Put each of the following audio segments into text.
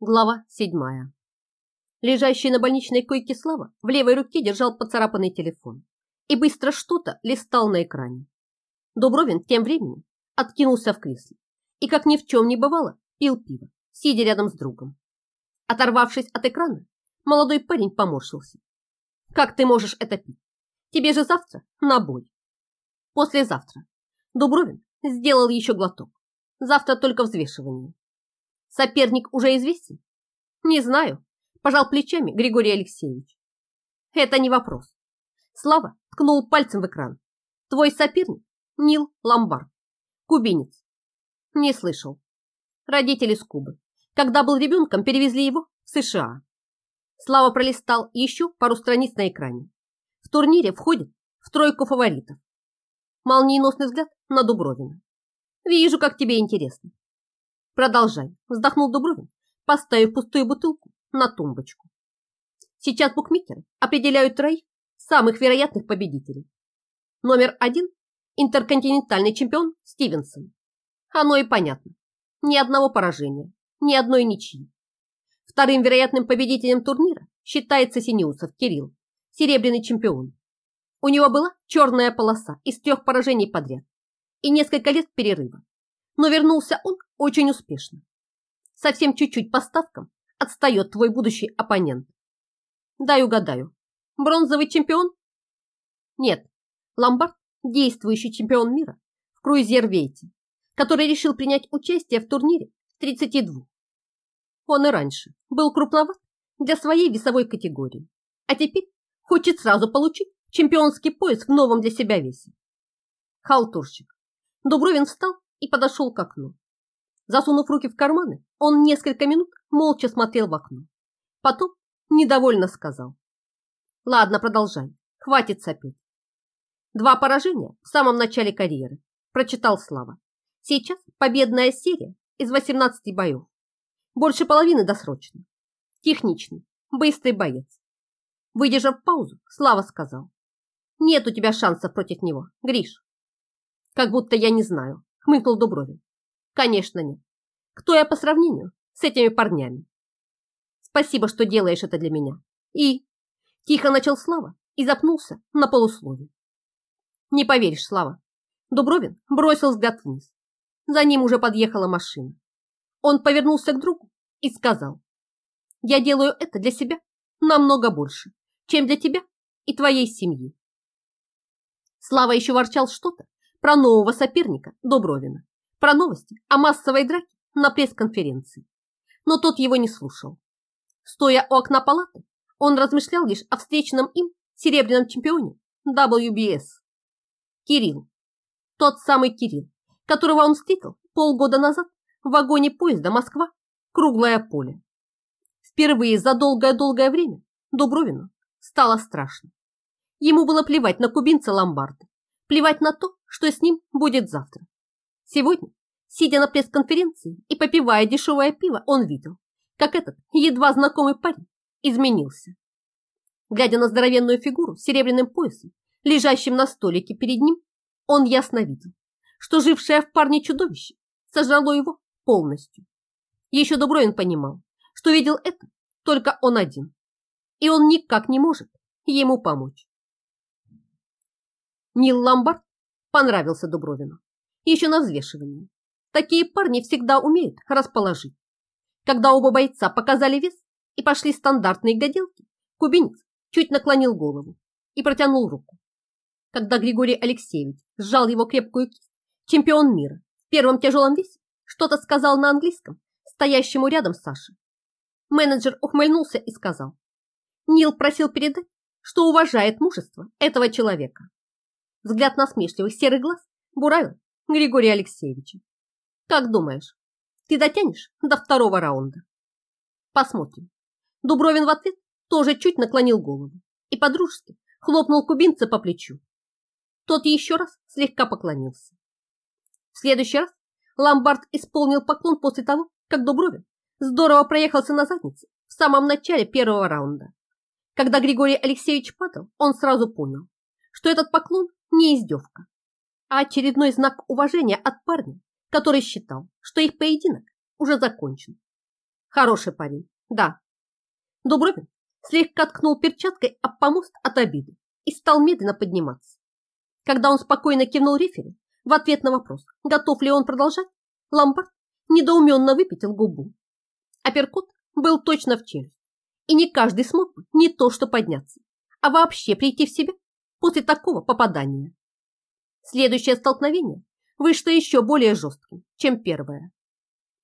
Глава седьмая. Лежащий на больничной койке Слава в левой руке держал поцарапанный телефон и быстро что-то листал на экране. Дубровин тем временем откинулся в кресле и, как ни в чем не бывало, пил пиво, сидя рядом с другом. Оторвавшись от экрана, молодой парень поморщился. «Как ты можешь это пить? Тебе же завтра на бой». «Послезавтра». Дубровин сделал еще глоток. Завтра только взвешивание. Соперник уже известен? Не знаю, пожал плечами Григорий Алексеевич. Это не вопрос. Слава ткнул пальцем в экран. Твой соперник Нил Ламбард. Кубинец. Не слышал. Родители с Кубы. Когда был ребенком, перевезли его в США. Слава пролистал еще пару страниц на экране. В турнире входит в тройку фаворитов. Молниеносный взгляд на Дубровина. Вижу, как тебе интересно. Продолжай, вздохнул Дубровин, поставив пустую бутылку на тумбочку. Сейчас букмекеры определяют троих самых вероятных победителей. Номер один – интерконтинентальный чемпион Стивенсон. Оно и понятно. Ни одного поражения, ни одной ничьи. Вторым вероятным победителем турнира считается Синеусов Кирилл, серебряный чемпион. У него была черная полоса из трех поражений подряд и несколько лет перерыва. Но вернулся он очень успешно. Совсем чуть-чуть по ставкам отстает твой будущий оппонент. Дай угадаю. Бронзовый чемпион? Нет. Ломбард – действующий чемпион мира в круизервейте, который решил принять участие в турнире 32. Он и раньше был крупноват для своей весовой категории, а теперь хочет сразу получить чемпионский пояс в новом для себя весе. Халтурщик. Дубровин встал и подошел к окну. Засунув руки в карманы, он несколько минут молча смотрел в окно. Потом недовольно сказал. Ладно, продолжай. Хватит сопеть. Два поражения в самом начале карьеры, прочитал Слава. Сейчас победная серия из 18 боев. Больше половины досрочно. Техничный, быстрый боец. Выдержав паузу, Слава сказал. Нет у тебя шансов против него, Гриш. Как будто я не знаю, хмыкнул Дубровин. Конечно, нет. Кто я по сравнению с этими парнями? Спасибо, что делаешь это для меня. И... Тихо начал Слава и запнулся на полуслове. Не поверишь, Слава. Дубровин бросил взгляд вниз. За ним уже подъехала машина. Он повернулся к другу и сказал. Я делаю это для себя намного больше, чем для тебя и твоей семьи. Слава еще ворчал что-то про нового соперника Дубровина про новости о массовой драке на пресс-конференции. Но тот его не слушал. Стоя у окна палаты, он размышлял лишь о встречном им серебряном чемпионе WBS. Кирилл. Тот самый Кирилл, которого он встретил полгода назад в вагоне поезда Москва «Круглое поле». Впервые за долгое-долгое время Дубровину стало страшно. Ему было плевать на кубинца Ломбарда, плевать на то, что с ним будет завтра. Сегодня, сидя на пресс-конференции и попивая дешевое пиво, он видел, как этот едва знакомый парень изменился. Глядя на здоровенную фигуру с серебряным поясом, лежащим на столике перед ним, он ясно видел, что жившее в парне чудовище сожрало его полностью. Еще Дубровин понимал, что видел это только он один, и он никак не может ему помочь. Нил Ламбард понравился Дубровину еще на взвешивании. Такие парни всегда умеют расположить. Когда оба бойца показали вес и пошли стандартные гляделки, кубинец чуть наклонил голову и протянул руку. Когда Григорий Алексеевич сжал его крепкую кисть, чемпион мира в первом тяжелом весе что-то сказал на английском стоящему рядом Саше. Менеджер ухмыльнулся и сказал, Нил просил передать, что уважает мужество этого человека. Взгляд насмешливых серых глаз буравил Григория Алексеевича. Как думаешь, ты дотянешь до второго раунда? Посмотрим. Дубровин в ответ тоже чуть наклонил голову и подружески хлопнул кубинца по плечу. Тот еще раз слегка поклонился. В следующий раз Ломбард исполнил поклон после того, как Дубровин здорово проехался на заднице в самом начале первого раунда. Когда Григорий Алексеевич падал, он сразу понял, что этот поклон не издевка, а очередной знак уважения от парня, который считал, что их поединок уже закончен. Хороший парень, да. Дубровин слегка ткнул перчаткой об помост от обиды и стал медленно подниматься. Когда он спокойно кивнул рефери в ответ на вопрос, готов ли он продолжать, Ламбард недоуменно выпятил губу. Апперкот был точно в челюсть, и не каждый смог не то что подняться, а вообще прийти в себя после такого попадания. Следующее столкновение вышло еще более жестким, чем первое.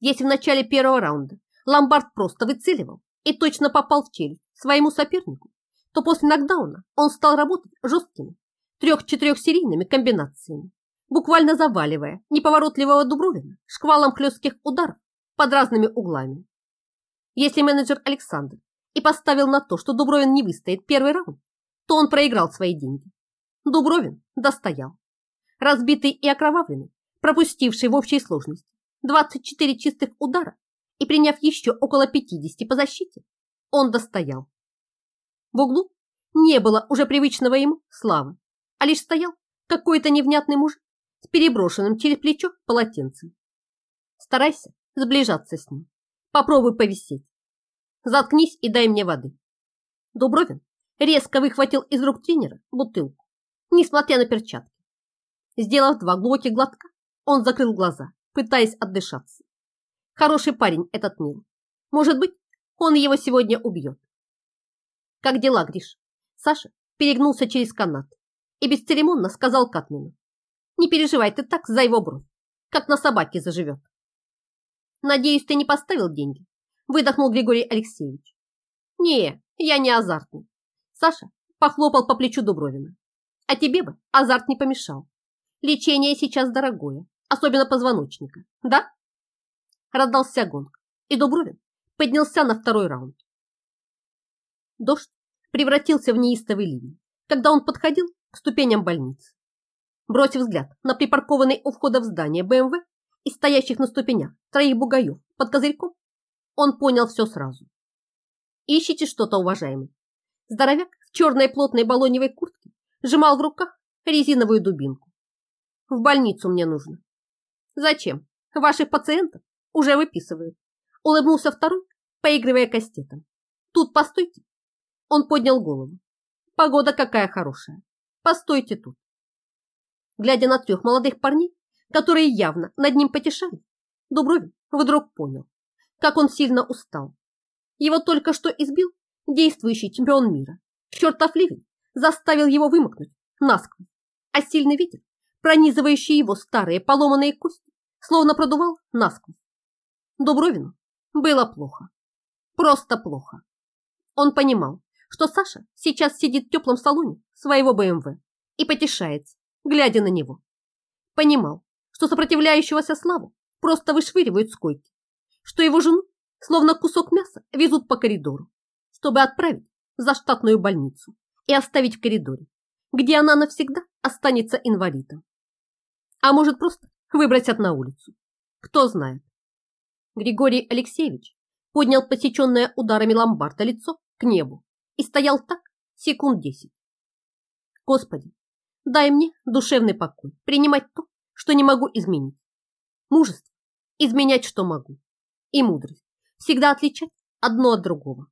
Если в начале первого раунда Ламбард просто выцеливал и точно попал в челюсть своему сопернику, то после нокдауна он стал работать жесткими трех-четырехсерийными комбинациями, буквально заваливая неповоротливого Дубровина шквалом хлестких ударов под разными углами. Если менеджер Александр и поставил на то, что Дубровин не выстоит первый раунд, то он проиграл свои деньги. Дубровин достоял. Разбитый и окровавленный, пропустивший в общей сложности 24 чистых удара и приняв еще около 50 по защите, он достоял. В углу не было уже привычного ему славы, а лишь стоял какой-то невнятный мужик с переброшенным через плечо полотенцем. Старайся сближаться с ним. Попробуй повисеть. Заткнись и дай мне воды. Дубровин резко выхватил из рук тренера бутылку, несмотря на перчатки. Сделав два глубоких глотка, он закрыл глаза, пытаясь отдышаться. Хороший парень этот Нил. Может быть, он его сегодня убьет. Как дела, Гриш? Саша перегнулся через канат и бесцеремонно сказал Катмину. Не переживай ты так за его бровь, как на собаке заживет. Надеюсь, ты не поставил деньги? Выдохнул Григорий Алексеевич. Не, я не азартный. Саша похлопал по плечу Дубровина. А тебе бы азарт не помешал. Лечение сейчас дорогое, особенно позвоночника, да? Раздался гонг, и Дубровин поднялся на второй раунд. Дождь превратился в неистовый ливень, когда он подходил к ступеням больницы. Бросив взгляд на припаркованный у входа в здание БМВ и стоящих на ступенях троих бугаев под козырьком, он понял все сразу. Ищите что-то, уважаемый. Здоровяк в черной плотной балоневой куртке сжимал в руках резиновую дубинку. В больницу мне нужно. Зачем? Ваших пациентов уже выписывают. Улыбнулся второй, поигрывая кастетом. Тут постойте. Он поднял голову. Погода какая хорошая. Постойте тут. Глядя на трех молодых парней, которые явно над ним потешали, Дубровин вдруг понял, как он сильно устал. Его только что избил действующий чемпион мира. Чертов ливень заставил его вымокнуть насквозь, а сильный ветер, пронизывающий его старые поломанные кости, словно продувал насквозь. Дубровину было плохо. Просто плохо. Он понимал, что Саша сейчас сидит в теплом салоне своего БМВ и потешается, глядя на него. Понимал, что сопротивляющегося Славу просто вышвыривают с койки, что его жену, словно кусок мяса, везут по коридору, чтобы отправить за штатную больницу и оставить в коридоре, где она навсегда останется инвалидом. А может просто выбросят на улицу. Кто знает. Григорий Алексеевич поднял посеченное ударами ломбарда лицо к небу и стоял так секунд десять. Господи, Дай мне душевный покой, принимать то, что не могу изменить. Мужество – изменять, что могу. И мудрость – всегда отличать одно от другого.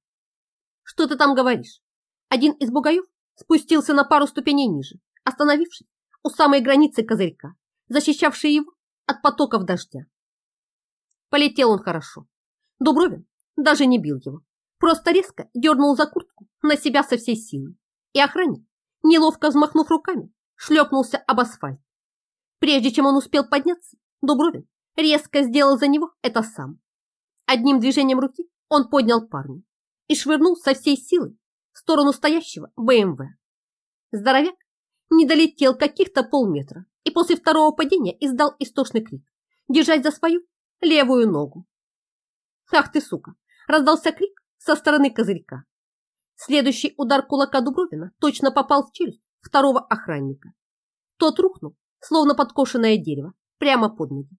Что ты там говоришь? Один из бугаев спустился на пару ступеней ниже, остановившись у самой границы козырька, защищавшей его от потоков дождя. Полетел он хорошо. Дубровин даже не бил его, просто резко дернул за куртку на себя со всей силы, и охранник, неловко взмахнув руками, шлепнулся об асфальт. Прежде чем он успел подняться, Дубровин резко сделал за него это сам. Одним движением руки он поднял парня и швырнул со всей силы в сторону стоящего БМВ. Здоровяк не долетел каких-то полметра и после второго падения издал истошный крик, держать за свою левую ногу. «Ах ты, сука!» – раздался крик со стороны козырька. Следующий удар кулака Дубровина точно попал в челюсть второго охранника. Тот рухнул, словно подкошенное дерево, прямо под ноги.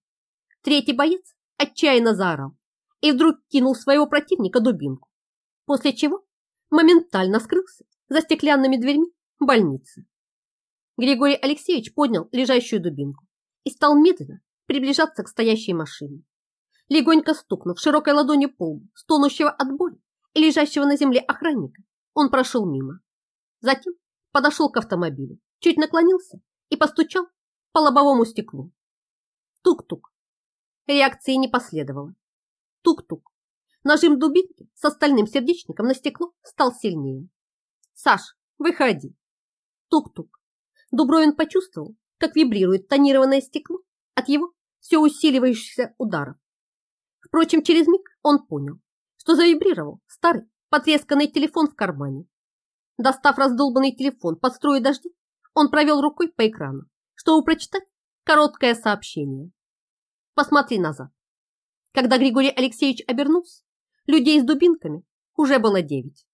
Третий боец отчаянно заорал и вдруг кинул своего противника дубинку, после чего моментально скрылся за стеклянными дверьми больницы. Григорий Алексеевич поднял лежащую дубинку и стал медленно приближаться к стоящей машине. Легонько стукнув широкой ладонью по стонущего от боли и лежащего на земле охранника, он прошел мимо. Затем подошел к автомобилю, чуть наклонился и постучал по лобовому стеклу. Тук-тук. Реакции не последовало. Тук-тук. Нажим дубинки с остальным сердечником на стекло стал сильнее. «Саш, выходи!» Тук-тук. Дубровин почувствовал, как вибрирует тонированное стекло от его все усиливающихся ударов. Впрочем, через миг он понял, что завибрировал старый потресканный телефон в кармане. Достав раздолбанный телефон под струю дождя, он провел рукой по экрану, чтобы прочитать короткое сообщение. Посмотри назад. Когда Григорий Алексеевич обернулся, людей с дубинками уже было девять.